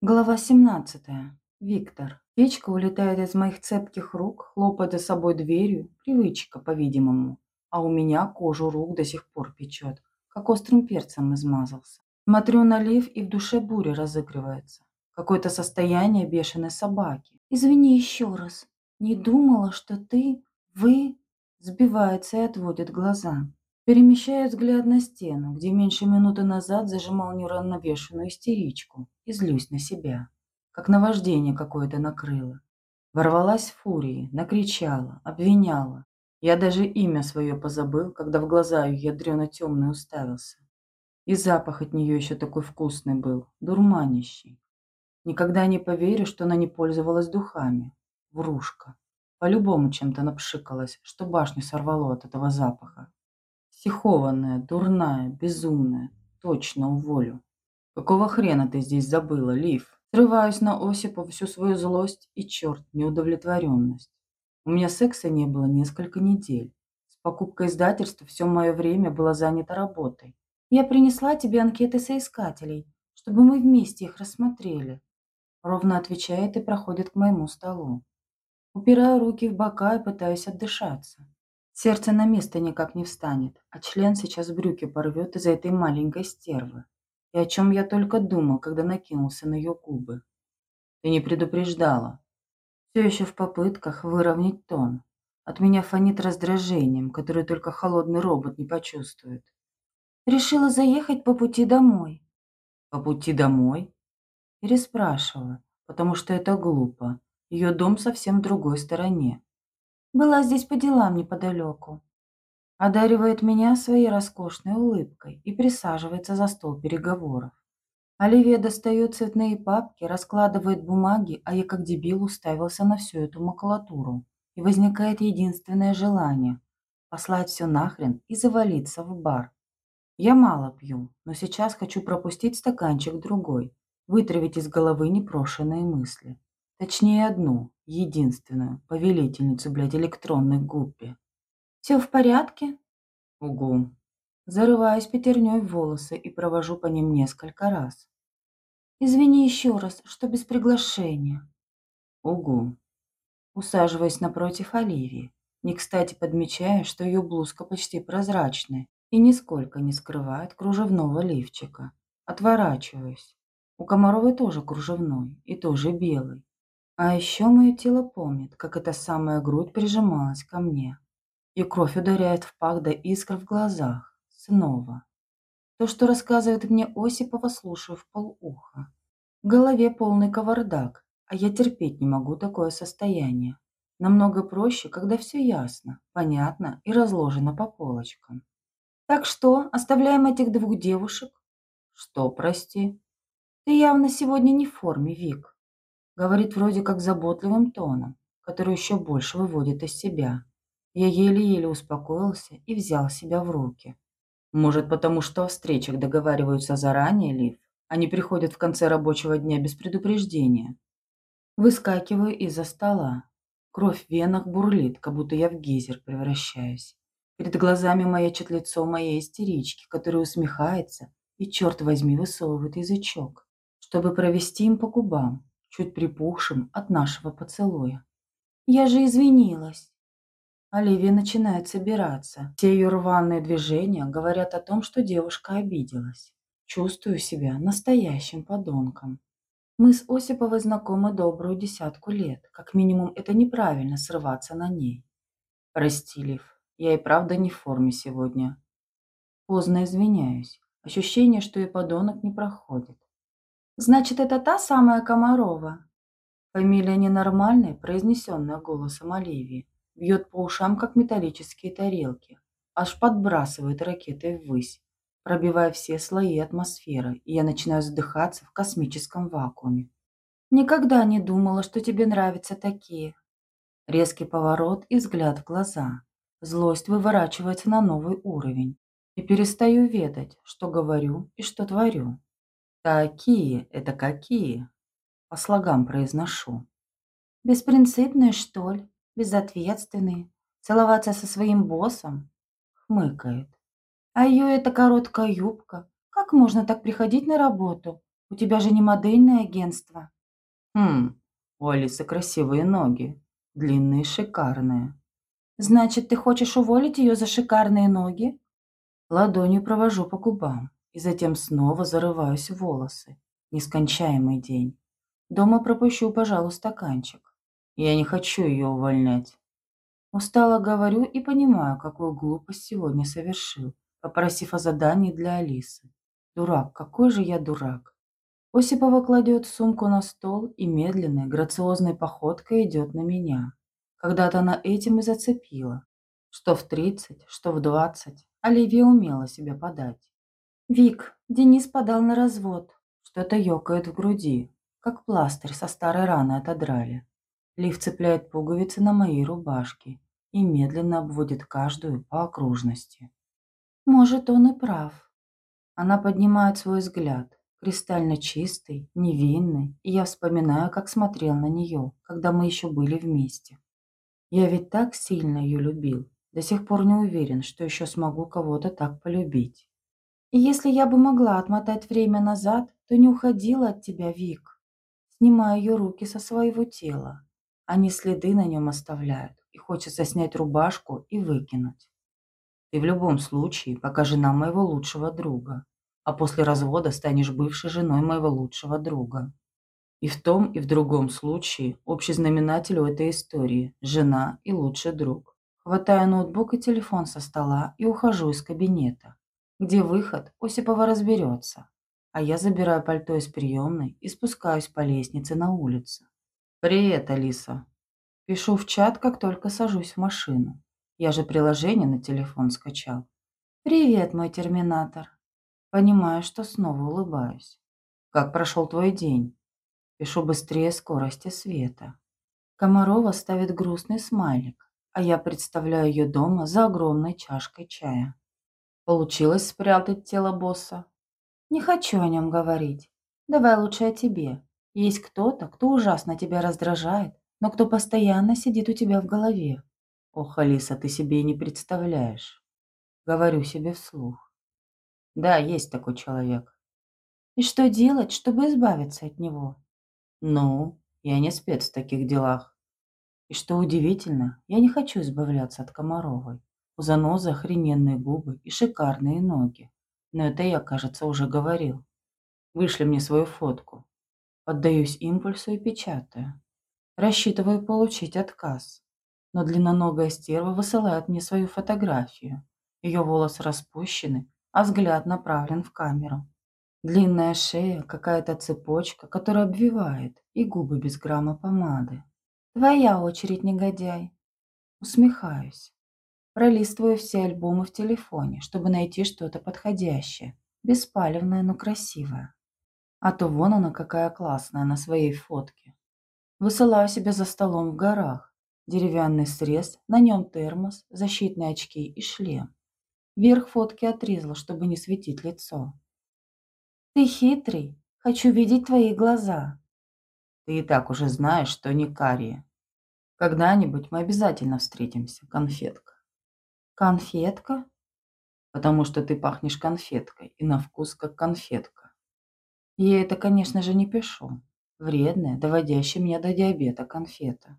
Глава 17. Виктор. Печка улетает из моих цепких рук, хлопает за собой дверью. Привычка, по-видимому. А у меня кожу рук до сих пор печет, как острым перцем измазался. Смотрю на лив, и в душе буря разыгрывается. Какое-то состояние бешеной собаки. Извини еще раз. Не думала, что ты, вы... Сбивается и отводит глаза. Перемещаю взгляд на стену, где меньше минуты назад зажимал неуравновешенную истеричку и злюсь на себя. Как наваждение какое-то накрыло. Ворвалась в фурии, накричала, обвиняла. Я даже имя свое позабыл, когда в глаза ее ядрено темный уставился. И запах от нее еще такой вкусный был, дурманящий. Никогда не поверю, что она не пользовалась духами. Врушка. По-любому чем-то напшикалась, что башню сорвало от этого запаха. Психованная, дурная, безумная. Точно уволю. Какого хрена ты здесь забыла, Лив? Срываюсь на Осипа всю свою злость и, черт, неудовлетворенность. У меня секса не было несколько недель. С покупкой издательства все мое время было занято работой. Я принесла тебе анкеты соискателей, чтобы мы вместе их рассмотрели. Ровно отвечает и проходит к моему столу. Упираю руки в бока и пытаюсь отдышаться. Сердце на место никак не встанет, а член сейчас брюки порвет из-за этой маленькой стервы. И о чем я только думал, когда накинулся на ее губы. Ты не предупреждала. Все еще в попытках выровнять тон. От меня фонит раздражением, которое только холодный робот не почувствует. Решила заехать по пути домой. По пути домой? Переспрашивала, потому что это глупо. Ее дом совсем в другой стороне. Была здесь по делам неподалеку. Одаривает меня своей роскошной улыбкой и присаживается за стол переговоров. Оливия достает цветные папки, раскладывает бумаги, а я как дебил уставился на всю эту макулатуру. И возникает единственное желание – послать все нахрен и завалиться в бар. Я мало пью, но сейчас хочу пропустить стаканчик другой, вытравить из головы непрошенные мысли. Точнее, одну, единственную, повелительницу, блядь, электронной гуппи. «Все в порядке?» «Угу». Зарываюсь пятерней в волосы и провожу по ним несколько раз. «Извини еще раз, что без приглашения». «Угу». Усаживаясь напротив Оливии, не кстати подмечая, что ее блузка почти прозрачная и нисколько не скрывает кружевного лифчика. Отворачиваюсь. У Комаровой тоже кружевной и тоже белый. А еще мое тело помнит, как эта самая грудь прижималась ко мне. И кровь ударяет в пах до искр в глазах. Снова. То, что рассказывает мне Осипова, слушаю в полуха. В голове полный кавардак, а я терпеть не могу такое состояние. Намного проще, когда все ясно, понятно и разложено по полочкам. Так что, оставляем этих двух девушек? Что, прости? Ты явно сегодня не в форме, Вик. Говорит вроде как заботливым тоном, который еще больше выводит из себя. Я еле-еле успокоился и взял себя в руки. Может, потому что о встречах договариваются заранее, Лив, а не приходят в конце рабочего дня без предупреждения. Выскакиваю из-за стола. Кровь в венах бурлит, как будто я в гейзер превращаюсь. Перед глазами маячит лицо моей истерички, которая усмехается и, черт возьми, высовывает язычок, чтобы провести им по губам, чуть припухшим от нашего поцелуя. «Я же извинилась!» Оливия начинает собираться. Все ее рваные движения говорят о том, что девушка обиделась. Чувствую себя настоящим подонком. Мы с Осиповой знакомы добрую десятку лет. Как минимум, это неправильно срываться на ней. Прости, Лив, я и правда не в форме сегодня. Поздно извиняюсь. Ощущение, что и подонок не проходит. Значит, это та самая Комарова. Фамилия ненормальная, произнесенная голосом Оливии, бьет по ушам, как металлические тарелки, аж подбрасывает ракетой ввысь, пробивая все слои атмосферы, и я начинаю задыхаться в космическом вакууме. Никогда не думала, что тебе нравятся такие. Резкий поворот и взгляд в глаза. Злость выворачивается на новый уровень. И перестаю ведать, что говорю и что творю. Такие – это какие? По слогам произношу. Беспринципные, что ли? Безответственные? Целоваться со своим боссом? Хмыкает. А ее эта короткая юбка. Как можно так приходить на работу? У тебя же не модельное агентство. Хм, у Алисы красивые ноги. Длинные, шикарные. Значит, ты хочешь уволить ее за шикарные ноги? Ладонью провожу по губам и затем снова зарываюсь в волосы. Нескончаемый день. Дома пропущу, пожалуй, стаканчик. Я не хочу ее увольнять. Устало говорю и понимаю, какую глупость сегодня совершил, попросив о задании для Алисы. Дурак, какой же я дурак. Осипова кладет сумку на стол и медленной, грациозной походкой идет на меня. Когда-то она этим и зацепила. Что в тридцать, что в двадцать, Оливия умела себя подать. «Вик, Денис подал на развод». Что-то ёкает в груди, как пластырь со старой раны отодрали. Лив цепляет пуговицы на моей рубашке и медленно обводит каждую по окружности. Может, он и прав. Она поднимает свой взгляд, кристально чистый, невинный, и я вспоминаю, как смотрел на нее, когда мы еще были вместе. Я ведь так сильно ее любил, до сих пор не уверен, что еще смогу кого-то так полюбить. И если я бы могла отмотать время назад, то не уходила от тебя, Вик. Снимаю ее руки со своего тела. Они следы на нем оставляют, и хочется снять рубашку и выкинуть. Ты в любом случае пока жена моего лучшего друга, а после развода станешь бывшей женой моего лучшего друга. И в том, и в другом случае общий знаменатель у этой истории – жена и лучший друг. Хватаю ноутбук и телефон со стола и ухожу из кабинета. Где выход, Осипова разберется. А я забираю пальто из приемной и спускаюсь по лестнице на улицу. «Привет, Алиса». Пишу в чат, как только сажусь в машину. Я же приложение на телефон скачал. «Привет, мой терминатор». Понимаю, что снова улыбаюсь. Как прошел твой день? Пишу быстрее скорости света. Комарова ставит грустный смайлик, а я представляю ее дома за огромной чашкой чая. Получилось спрятать тело босса? Не хочу о нем говорить. Давай лучше о тебе. Есть кто-то, кто ужасно тебя раздражает, но кто постоянно сидит у тебя в голове. Ох, Алиса, ты себе и не представляешь. Говорю себе вслух. Да, есть такой человек. И что делать, чтобы избавиться от него? Ну, я не спец в таких делах. И что удивительно, я не хочу избавляться от Комаровой. У занозы охрененные губы и шикарные ноги. Но это я, кажется, уже говорил. Вышли мне свою фотку. Поддаюсь импульсу и печатаю. Рассчитываю получить отказ. Но длинноногая стерва высылает мне свою фотографию. Ее волосы распущены, а взгляд направлен в камеру. Длинная шея, какая-то цепочка, которая обвивает, и губы без грамма помады. Твоя очередь, негодяй. Усмехаюсь. Пролистываю все альбомы в телефоне, чтобы найти что-то подходящее. Беспалевное, но красивое. А то вон она какая классная на своей фотке. Высылаю себя за столом в горах. Деревянный срез, на нем термос, защитные очки и шлем. Верх фотки отрезала, чтобы не светить лицо. «Ты хитрый. Хочу видеть твои глаза». «Ты и так уже знаешь, что не карие. Когда-нибудь мы обязательно встретимся, конфетка». «Конфетка?» «Потому что ты пахнешь конфеткой и на вкус как конфетка». Я это, конечно же, не пишу. Вредная, доводящая меня до диабета конфета.